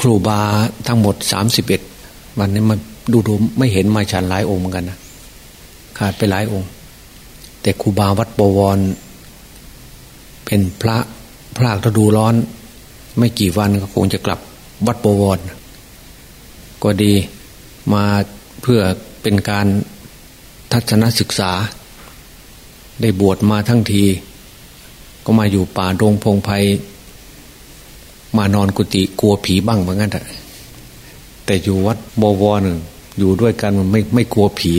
ครูบาทั้งหมดสามสิบเอ็ดวันนี้มันดูดูไม่เห็นมาฉันหลายองค์เหมือนกันนะขาดไปหลายองค์ แต่ครูบาวัดบวร เป็นพระพระฤดูร้อน ไม่กี่วันก็คงจะกลับวัดบวร ก็ดีมาเพื่อเป็นการทัศนศึกษา ได้บวชมาทั้งที ก็มาอยู่ป่าดงพงไพ มานอนกุฏิกลัวผีบ้างเหมือนกันแต่อยู่วัดบวรหนึ่งอยู่ด้วยกันมันไม่ไม่กลัวผี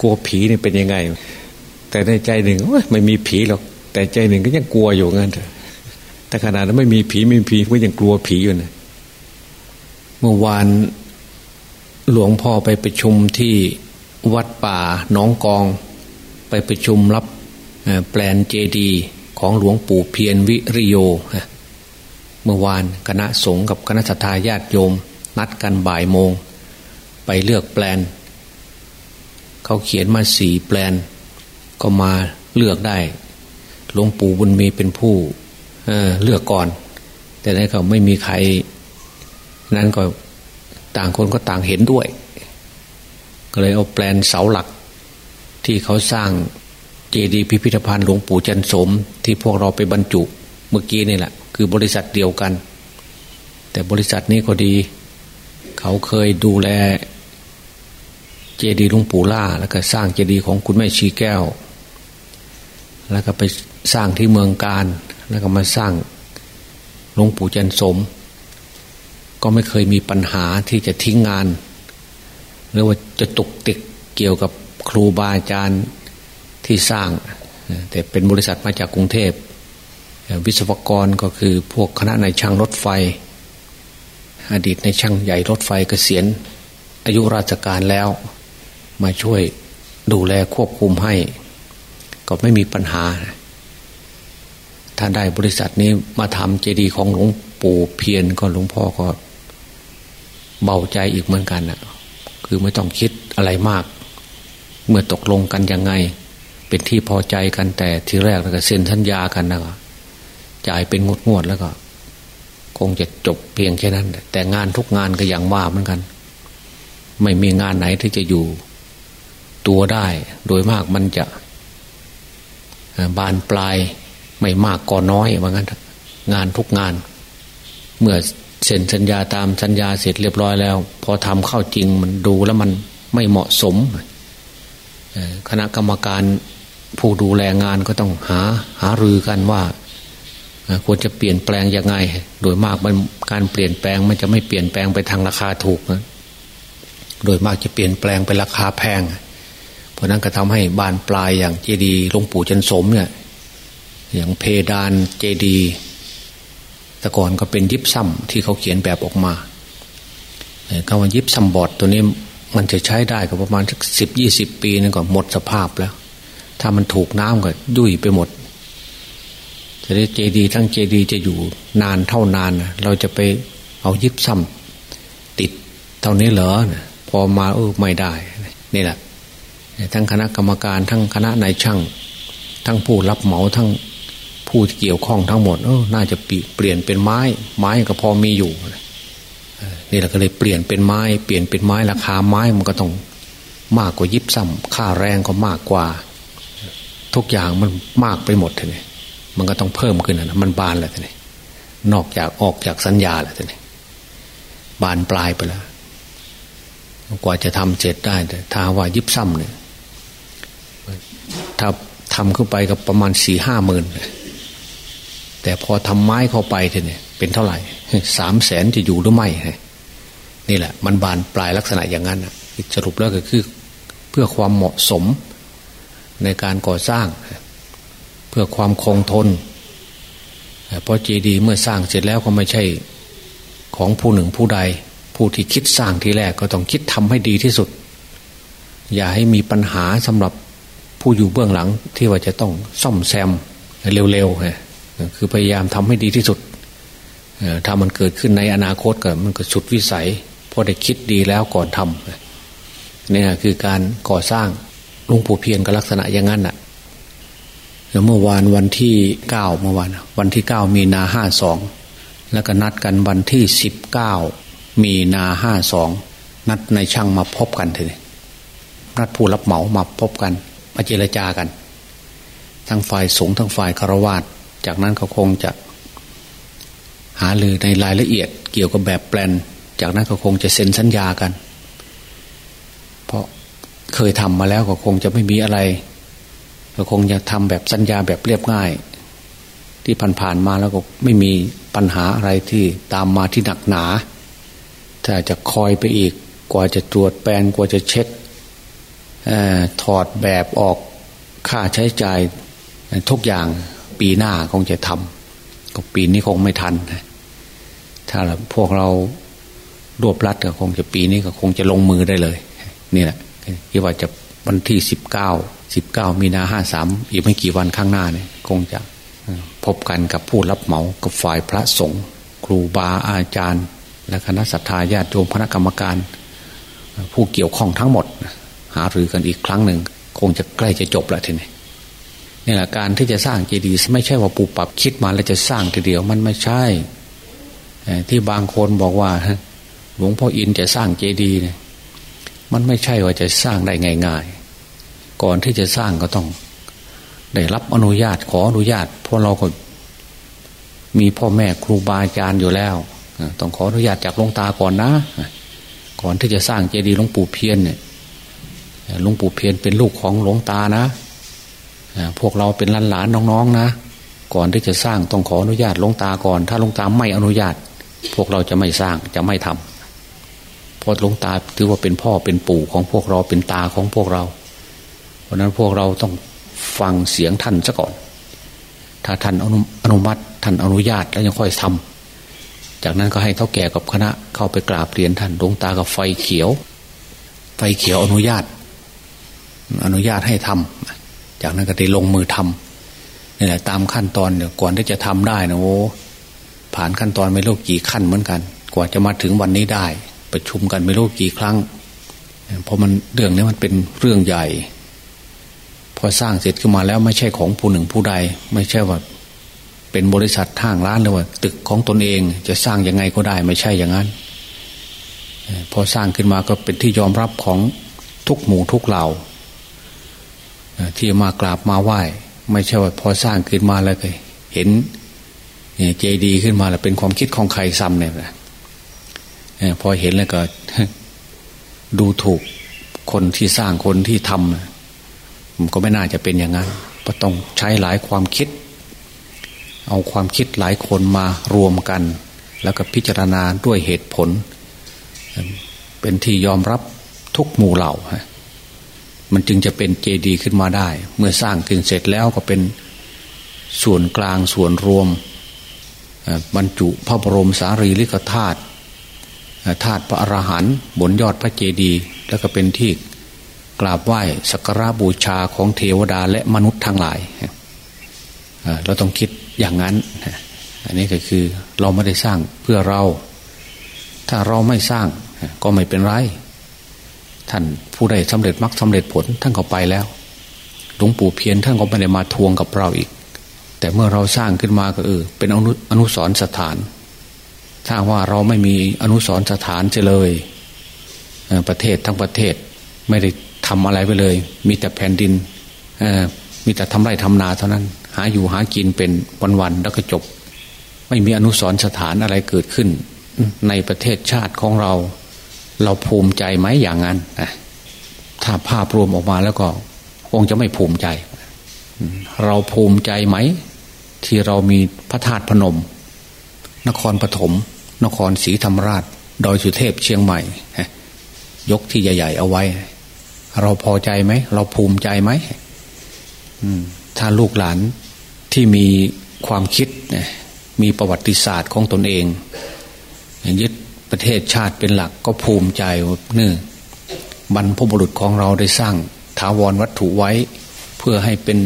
กลัวผีนี่เป็นยังไง แต่ในใจหนึ่งไม่มีผีหรอก แต่ใจหนึ่งก็ยังกลัวอยู่งั้นแต่ขนาดนั้นไม่มีผีไม่มีผีก็ยังกลัวผีอยู่นะเมื่อวานหลวงพ่อไปประชุมที่วัดป่าหนองกอง ไปประชุมรับแปลนเจดีของหลวงปู่เพียรวิริโย มื่อวานคณะสงฆ์กับคณะทาญาติโยม นัดกันบ่ายโมง ไปเลือกแปลน เขาเขียนมาสี่แปลน ก็มาเลือกได้หลวงปู่บุญมีเป็นผู้เเลือกก่อน แต่ในเขาไม่มีใคร นั้นก็ต่างคนก็ต่างเห็นด้วย ก็เลยเอาแปลนเสาหลัก ที่เขาสร้างเจดีย์พิพิธภัณฑ์หลวงปู่จันสม ที่พวกเราไปบรรจุเมื่อกี้นี่แหละ คือบริษัทเดียวกัน แต่บริษัทนี้ก็ดี เขาเคยดูแล เจดีย์หลวงปู่ล่า แล้วก็สร้างเจดีย์ของคุณแม่ชีแก้ว แล้วก็ไปสร้างที่เมืองการ แล้วก็มาสร้างหลวงปู่จันสม ก็ไม่เคยมีปัญหาที่จะทิ้งงาน หรือว่าจะตกติกเกี่ยวกับครูบาอาจารย์ที่สร้าง แต่เป็นบริษัทมาจากกรุงเทพ วิศวกรก็คือพวกคณะในช่างรถไฟ อดีตในช่างใหญ่รถไฟเกษียณอายุราชการแล้ว มาช่วยดูแลควบคุมให้ ก็ไม่มีปัญหา ถ้าได้บริษัทนี้มาทำเจดีย์ของหลวงปู่เพียรก็หลวงพ่อก็เบาใจอีกเหมือนกันนะคือไม่ต้องคิดอะไรมาก เมื่อตกลงกันยังไง เป็นที่พอใจกันแต่ทีแรกแล้วก็เซ็นสัญญากันนะ จ่ายเป็นงดงวดแล้วก็ คงจะจบเพียงแค่นั้น แต่งานทุกงานก็อย่างว่าเหมือนกัน ไม่มีงานไหนที่จะอยู่ ตัวได้ โดยมากมันจะ บานปลายไม่มากก็น้อยว่างั้น งานทุกงาน เมื่อเซ็นสัญญาตามสัญญาเสร็จเรียบร้อยแล้ว พอทำเข้าจริงมันดูแล้วมันไม่เหมาะสมคณะกรรมการผู้ดูแลงานก็ต้องหาหารือกันว่า ควรจะเปลี่ยนแปลงยังไง โดยมากมันการเปลี่ยนแปลงมันจะไม่เปลี่ยนแปลงไปทางราคาถูกนะโดยมากจะเปลี่ยนแปลงไปราคาแพง เพราะนั้นก็ทำให้บานปลายอย่างเจดีหลวงปู่จันสมเนี่ย อย่างเพดานเจดีแต่ก่อนก็เป็นยิบซ้ำที่เขาเขียนแบบออกมาคำว่ายิบซ้ำบอดตัวนี้มันจะใช้ได้ก็ประมาณสักสิบยี่สิบปีนึงก็หมดสภาพแล้ว ถ้ามันถูกน้ำก็ยุ่ยไปหมด จะได้เจดีทั้งเจดีจะอยู่นานเท่านานเราจะไปเอายิบซ้ำติดเท่านี้เหรอพอมาเออไม่ได้นี่แหละทั้งคณะกรรมการทั้งคณะนายช่าง ทั้งผู้รับเหมาทั้งผู้ที่เกี่ยวข้องทั้งหมดเออน่าจะเปลี่ยนเป็นไม้ ไม้ก็พอมีอยู่นี่เราก็เลยเปลี่ยนเป็นไม้ เปลี่ยนเป็นไม้ราคาไม้มันก็ต้องมากกว่ายิบซ้ำค่าแรงก็มากกว่า ทุกอย่างมันมากไปหมดเลย มันก็ต้องเพิ่มขึ้นนะมันบานแล้วทีนี้นอกจากออกจากสัญญาแล้วทีนี้บานปลายไปแล้วกว่าจะทำเสร็จได้แต่ถ้าว่ายิบซ้ำเนี่ยถ้าทำขึ้นไปก็ประมาณสี่ห้าหมื่นแต่พอทำไม้เข้าไปเนี่ยเป็นเท่าไหร่สามแสนจะอยู่หรือไม่นี่แหละ มันบานปลายลักษณะอย่างนั้นสรุปแล้วก็คือ เพื่อความเหมาะสมในการก่อสร้าง พื่อความคงทนเพราะเจดีย์เมื่อสร้างเสร็จแล้วก็ไม่ใช่ของผู้หนึ่งผู้ใด ผู้ที่คิดสร้างทีแรกก็ต้องคิดทำให้ดีที่สุด อย่าให้มีปัญหาสำหรับผู้อยู่เบื้องหลังที่ว่าจะต้องซ่อมแซมเร็วๆคือพยายามทำให้ดีที่สุดถ้ามันเกิดขึ้นในอนาคตก็มันก็สุดวิสัยเพราะได้คิดดีแล้วก่อนทำเนี่ยคือการก่อสร้างลุงปู่เพียรก็ลักษณะอย่างนั้นอะ เมื่อวานวันที่เก้าเมื่อวานวันที่เก้ามีนาห้าสองแล้วก็นัดกันวันที่สิบเก้ามีนาห้าสองนัดในช่างมาพบกันทีนี้นัดผู้รับเหมามาพบกันมาเจรจากัน ทั้งฝ่ายสงฆ์ทั้งฝ่ายคารวาสจากนั้นเขาคงจะ หาลือในรายละเอียดเกี่ยวกับแบบแปลน จากนั้นเขาคงจะเซ็นสัญญากัน เพราะเคยทำมาแล้วก็คงจะไม่มีอะไร ก็คงจะทำแบบสัญญาแบบเรียบง่าย ที่ผ่านๆมาแล้วก็ไม่มีปัญหาอะไรที่ตามมาที่หนักหนาถ้าจะคอยไปอีกกว่าจะตรวจแปลนกว่าจะเช็คอถอดแบบออกค่าใช้จ่ายทุกอย่างปีหน้าคงจะทำก็ปีนี้คงไม่ทัน ถ้าพวกเรารวบรัดก็คงจะปีนี้ก็คงจะลงมือได้เลย นี่แหละที่ว่าจะวันที่สิบเก้า สิบเก้ามีนาห้าสามอีกไม่กี่วันข้างหน้าเนี่ยคงจะพบกันกับผู้รับเหมากับฝ่ายพระสงฆ์ครูบาอาจารย์ และคณะสัตยาญาติโยมคณะกรรมการ ผู้เกี่ยวข้องทั้งหมด หารือกันอีกครั้งหนึ่ง คงจะใกล้จะจบแล้วทีนี้นี่แหละการที่จะสร้างเจดีย์ไม่ใช่ว่าปูปรับคิดมาแล้วจะสร้างทีเดียวมันไม่ใช่ ที่บางคนบอกว่าหลวงพ่ออินจะสร้างเจดีย์เนี่ยมันไม่ใช่ว่าจะสร้างได้ง่าย ก่อนที่จะสร้างก็ต้อง ได้รับอนุญาตขออนุญาต เพราะเราก็มีพ่อแม่ครูบาอาจารย์อยู่แล้วต้องขออนุญาตจากหลวงตาก่อนนะ ก่อนที่จะสร้างเจดีย์หลวงปู่เพียนเนี่ยหลวงปู่เพียนเป็นลูกของหลวงตานะพวกเราเป็นหลานๆน้องๆนะ ก่อนที่จะสร้างต้องขออนุญาตหลวงตาก่อน ถ้าหลวงตาไม่อนุญาต พวกเราจะไม่สร้างจะไม่ทำเพราะหลวงตาถือว่าเป็นพ่อเป็นปู่ของพวกเราเป็นตาของพวกเรา เพราะนั้นพวกเราต้องฟังเสียงท่านซะก่อน ถ้าท่านอนุมัติท่านอนุญาตแล้วยังค่อยทำจากนั้นก็ให้เท่าแก่กับคณะเข้าไปกราบเรียนท่านหลวงตากับไฟเขียว ไฟเขียวอนุญาต อนุญาตให้ทำจากนั้นก็ได้ลงมือทำนี่แหละตามขั้นตอนเนี่ยก่อนที่จะทำได้นะโอ้ผ่านขั้นตอนไม่รู้กี่ขั้นเหมือนกัน กว่าจะมาถึงวันนี้ได้ ประชุมกันไม่รู้กี่ครั้ง เพราะมันเรื่องนี้มันเป็นเรื่องใหญ่ พอสร้างเสร็จขึ้นมาแล้วไม่ใช่ของผู้หนึ่งผู้ใด ไม่ใช่ว่า เป็นบริษัททางร้านหรือว่า ตึกของตนเองจะสร้างยังไงก็ได้ ไม่ใช่อย่างนั้น พอสร้างขึ้นมาก็เป็นที่ยอมรับของทุกหมู่ทุกเหล่าที่มากราบมาไหว้ ไม่ใช่ว่าพอสร้างขึ้นมาแล้วก็เห็นเจดีขึ้นมาแล้วเป็นความคิดของใครซ้ำเนี่ยนะพอเห็นแล้วก็ดูถูกคนที่สร้างคนที่ทำ มันก็ไม่น่าจะเป็นอย่างนั้นเพราะต้องใช้หลายความคิด เอาความคิดหลายคนมารวมกัน แล้วก็พิจารณาด้วยเหตุผล เป็นที่ยอมรับทุกหมู่เหล่ามันจึงจะเป็นเจดีย์ขึ้นมาได้ เมื่อสร้างขึ้นเสร็จแล้วก็เป็นส่วนกลางส่วนรวมบรรจุพระบรมสารีริกธาตุธาตุพระอรหันต์บนยอดพระเจดีย์แล้วก็เป็นที่ กราบไหว้สักการะบูชาของเทวดาและมนุษย์ทั้งหลายเราต้องคิดอย่างนั้น อันนี้ก็คือเราไม่ได้สร้างเพื่อเรา ถ้าเราไม่สร้างก็ไม่เป็นไร ท่านผู้ใดสำเร็จมรรคสาเร็จผลท่านก็ไปแล้ว หลวงปู่เพียนท่านก็ไม่ได้มาทวงกับเราอีก แต่เมื่อเราสร้างขึ้นมาก็เออเป็นอนุอนุสรสถาน ถ้าว่าเราไม่มีอนุสรสถานจะเลย ประเทศทั้งประเทศไม่ได้ ทำอะไรไปเลย มีแต่แผ่นดินมีแต่ทำไร่ทำนาเท่านั้น หาอยู่หากินเป็นวันๆแล้วก็จบ ไม่มีอนุสรสถานอะไรเกิดขึ้น ในประเทศชาติของเรา เราภูมิใจไหมอย่างนั้นถ้าภาพรวมออกมาแล้วก็ คงจะไม่ภูมิใจ เราภูมิใจไหม ที่เรามีพระธาตุพนม นครปฐมนครศรีธรรมราช ดอยสุเทพเชียงใหม่ยกที่ใหญ่ ๆ เอาไว้ เราพอใจไหม เราภูมิใจไหมถ้าลูกหลานที่มีความคิดมีประวัติศาสตร์ของตนเองยึดประเทศชาติเป็นหลักก็ภูมิใจเนื่อบรรพบุรุษของเราได้สร้างถาวรวัตถุไว้ เพื่อให้เป็น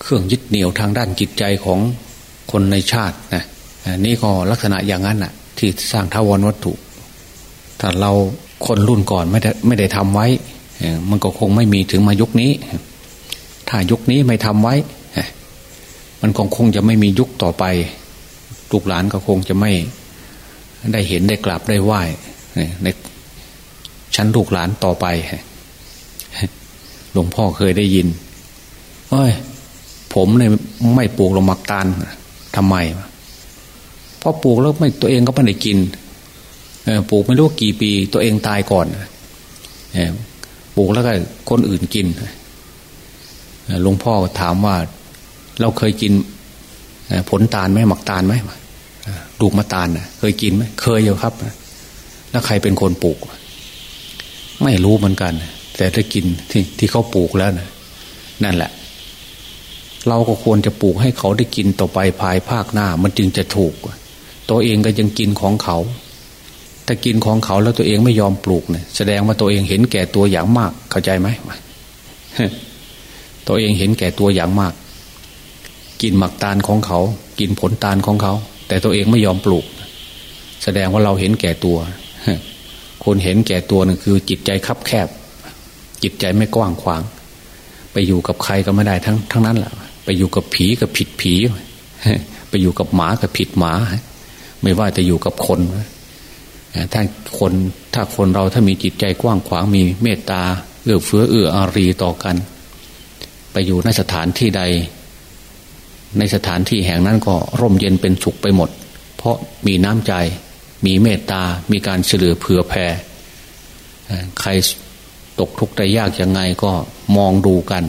เครื่องยึดเหนี่ยวทางด้านจิตใจของคนในชาตินะนี่ก็ลักษณะอย่างนั้นน่ะ ที่สร้างถาวรวัตถุ ถ้าเราคนรุ่นก่อนไม่ได้ไม่ได้ทำไว้ มันก็คงไม่มีถึงมายุคนี้ ถ้ายุคนี้ไม่ทำไว้ มันคงคงจะไม่มียุคต่อไปลูกหลานก็คงจะไม่ได้เห็นได้กราบได้ไหว้ในชั้นลูกหลานต่อไปหลวงพ่อเคยได้ยินเอ้ย ผมเนี่ยไม่ปลูกลงมักตาลทำไมเพราะปลูกแล้วไม่ตัวเองก็ไม่ได้กินปลูกไม่รู้กี่ปี ตัวเองตายก่อนป ลูกแล้วก็คนอื่นกินหลวงพ่อถามว่า เราเคยกินผลตาลไหมหมักตาลไหมลูกมะตาลเคยกินไหมเคยอยู่ครับ แล้วใครเป็นคนปลูก ไม่รู้เหมือนกัน แต่ถ้ากินที่ที่เขาปลูกแล้วนะนั่นแหละ เราก็ควรจะปลูกให้เขาได้กินต่อไปภายภาคหน้า มันจึงจะถูก ตัวเองก็ยังกินของเขา ถ้ากินของเขาแล้วตัวเองไม่ยอมปลูกเนี่ยแสดงว่าตัวเองเห็นแก่ตัวอย่างมาก เข้าใจไหมตัวเองเห็นแก่ตัวอย่างมาก กินหมักตาลของเขา กินผลตาลของเขา แต่ตัวเองไม่ยอมปลูก แสดงว่าเราเห็นแก่ตัวคนเห็นแก่ตัวนั่นคือ จิตใจคับแคบ จิตใจไม่กว้างขวาง ไปอยู่กับใครก็ไม่ได้ทั้งทั้งนั้นแหละไปอยู่กับผีกับผิดผี ไปอยู่กับหมากับผิดหมา ไม่ว่าจะอยู่กับคน ถ้าคนถ้าคนเราถ้ามีจิตใจกว้างขวางมีเมตตาเอื้อเฟื้อเอื้ออารีต่อกัน ไปอยู่ในสถานที่ใด ในสถานที่แห่งนั้นก็ร่มเย็นเป็นสุขไปหมด เพราะมีน้ำใจ มีเมตตา มีการเฉลือเผื่อแผ่ใครตกทุกข์ได้ยากยังไงก็มองดูกัน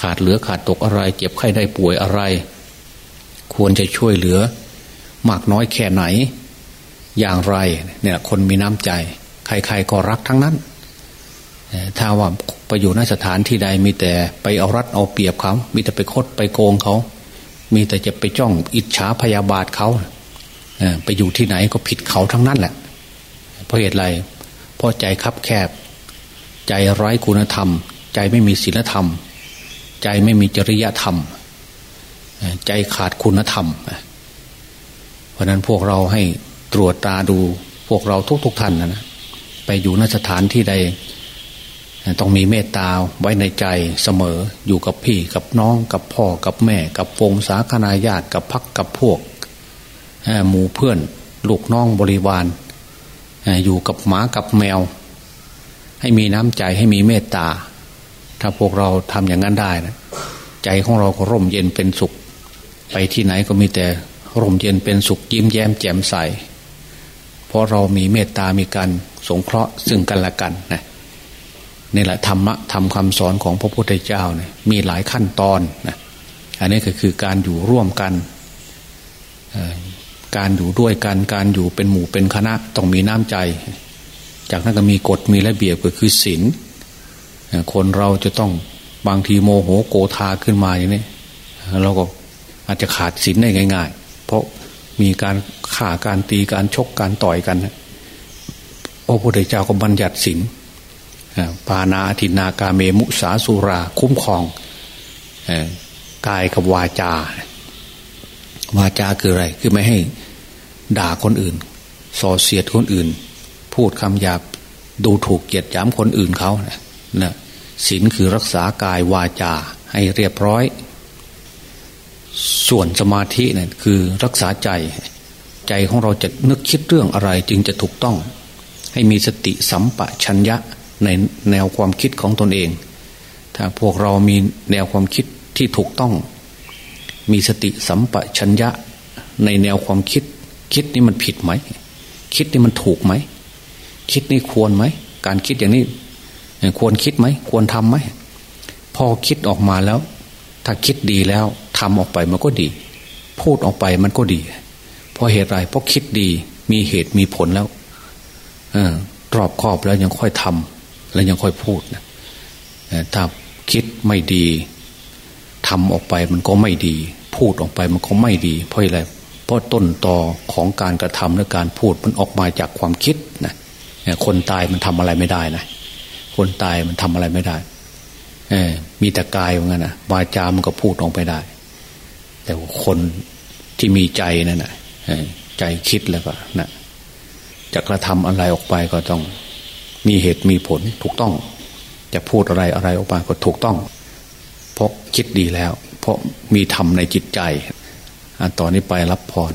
ขาดเหลือขาดตกอะไร เจ็บไข้ได้ป่วยอะไร ควรจะช่วยเหลือ มากน้อยแค่ไหน อย่างไรเนี่ยคนมีน้ำใจ ใครๆก็รักทั้งนั้นถ้าว่าไปอยู่ในสถานที่ใดมีแต่ไปเอารัดเอาเปรียบเขา มีแต่ไปคดไปโกงเขา มีแต่จะไปจ้องอิจฉาพยาบาทเขาไปอยู่ที่ไหนก็ผิดเขาทั้งนั้นแหละ เพราะเหตุไร เพราะใจคับแคบ ใจไร้คุณธรรม ใจไม่มีศีลธรรม ใจไม่มีจริยธรรม ใจขาดคุณธรรม เพราะนั้นพวกเราให้ ตรวจตาดูพวกเราทุก ๆท่านนะไปอยู่นสถานที่ใด ต้องมีเมตตาไว้ในใจเสมออยู่กับพี่กับน้องกับพ่อกับแม่ กับวงสาคนาญาติกับพักกับพวกหมู่เพื่อนลูกน้องบริวารอยู่กับหมากับแมว ให้มีน้ำใจให้มีเมตตา ถ้าพวกเราทำอย่างนั้นได้นะใจของเราก็ร่มเย็นเป็นสุข ไปที่ไหนก็มีแต่ร่มเย็นเป็นสุขยิ้มแย้มแจ่มใส เพราะเรามีเมตตามีการสงเคราะห์ซึ่งกันและกันนะนี่แหละธรรมะทำคำสอนของพระพุทธเจ้าเนี่ยมีหลายขั้นตอนนะอันนี้ก็คือการอยู่ร่วมกัน การอยู่ด้วยกันการอยู่เป็นหมู่เป็นคณะต้องมีน้ำใจ จากนั้นก็มีกฎมีระเบียบก็คือศีลคนเราจะต้องบางทีโมโหโกธาขึ้นมาอย่างนี้เราก็อาจจะขาดศีลได้ง่าย ๆ เพราะ มีการข่าการตีการชกการต่อยกันพระพุทธเจ้าก็บัญญัติศีลปานาทินากาเมมุสาสุรา คุ้มครองกายกับวาจา วาจาคืออะไร คือไม่ให้ด่าคนอื่น ส่อเสียดคนอื่น พูดคำหยาบดูถูกเกียดย้ำคนอื่นเขานะศีลคือรักษากายวาจาให้เรียบร้อย ส่วนสมาธิเนี่ยคือรักษาใจ ใจของเราจะนึกคิดเรื่องอะไรจึงจะถูกต้อง ให้มีสติสัมปชัญญะในแนวความคิดของตนเอง ถ้าพวกเรามีแนวความคิดที่ถูกต้อง มีสติสัมปชัญญะในแนวความคิด คิดนี่มันผิดไหม คิดนี่มันถูกไหม คิดนี่ควรไหม การคิดอย่างนี้ ควรคิดไหม ควรทำไหม พอคิดออกมาแล้ว ถ้าคิดดีแล้ว ทำออกไปมันก็ดี พูดออกไปมันก็ดี เพราะเหตุไรเพราะคิดดีมีเหตุมีผลแล้วเออรอบครอบแล้วยังค่อยทำแล้วยังค่อยพูดนะถ้าคิดไม่ดีทำออกไปมันก็ไม่ดี พูดออกไปมันก็ไม่ดี เพราะอะไรเพราะต้นตอของการกระทำและการพูดมันออกมาจากความคิดนะคนตายมันทำอะไรไม่ได้นะคนตายมันทำอะไรไม่ได้เอมีแต่กายเหมือนกันนะวาจามันก็พูดออกไปได้ แต่คนที่มีใจนั่นนะใจคิดแล้วก็นะจะกระทำอะไรออกไปก็ต้อง มีเหตุมีผลถูกต้อง จะพูดอะไรอะไรออกไปก็ถูกต้อง เพราะคิดดีแล้ว เพราะมีธรรมในจิตใจต่อนนี้ไปรับพร